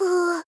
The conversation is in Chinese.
哥，